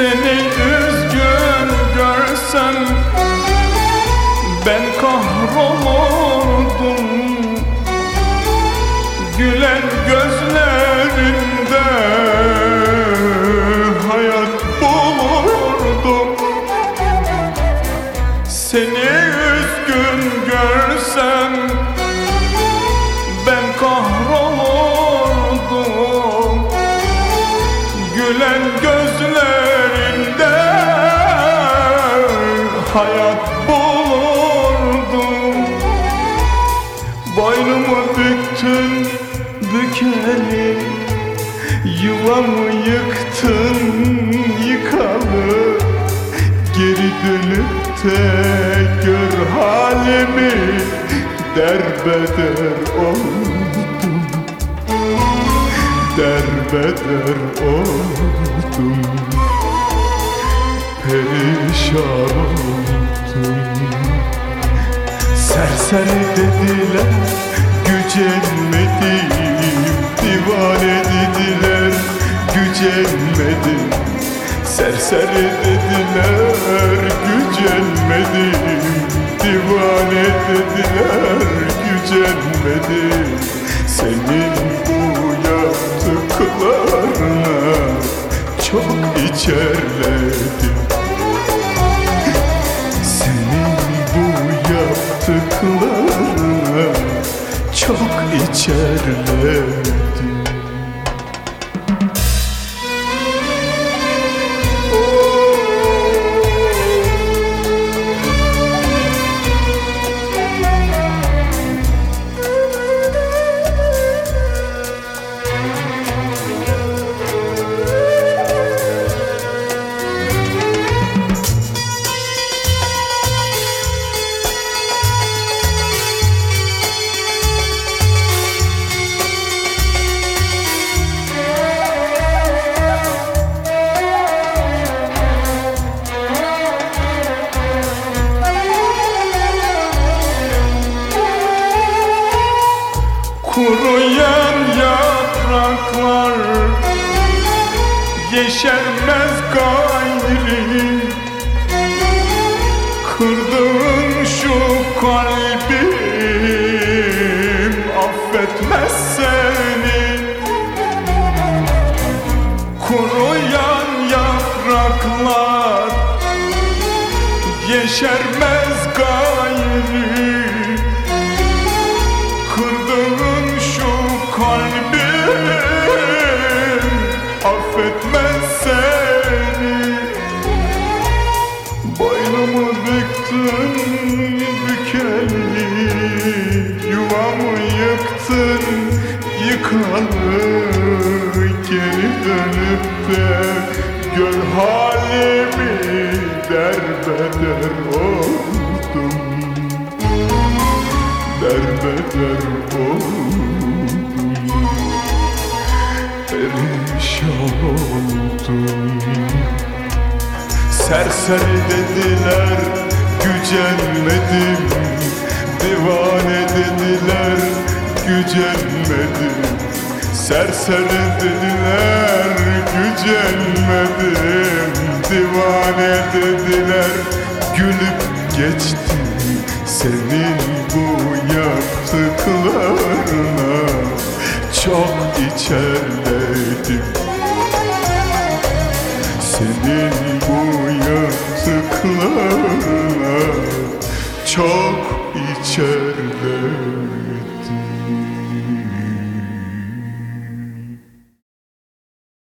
Seni üzgün görsem Ben kahrolurdum. Gülen gözlerimden hayat bulurdum Boynumu büktün bükeli Yuvamı yıktın yıkalı. Geri dönüp de gör halimi Derbeder oldum. Derbeder oldum. Perişan Serseri dediler Gücenmedim Divane dediler Gücenmedim. Serseri dediler Gücenmedim. Divane dediler Gücenmedim. Senin bu yaptıklarına Çok içerledim çok içerledim Kuruyan yapraklar. Yeşermez gayri Kırdığın şu kalbim Affetmez seni. Kuruyan yapraklar. Yeşermez gayri yıkalı Geri dönüp de gör halimi Derbeder oldum. Derbeder oldum. Perişan oldum. Serseri dediler gücenmedim. Divane dediler gücenmedim. Serseri dediler gücenmedim. Divane dediler gülüp geçtim Senin bu yaptıklarına. Çok içerledim Senin bu yaptıklarına çok içerledim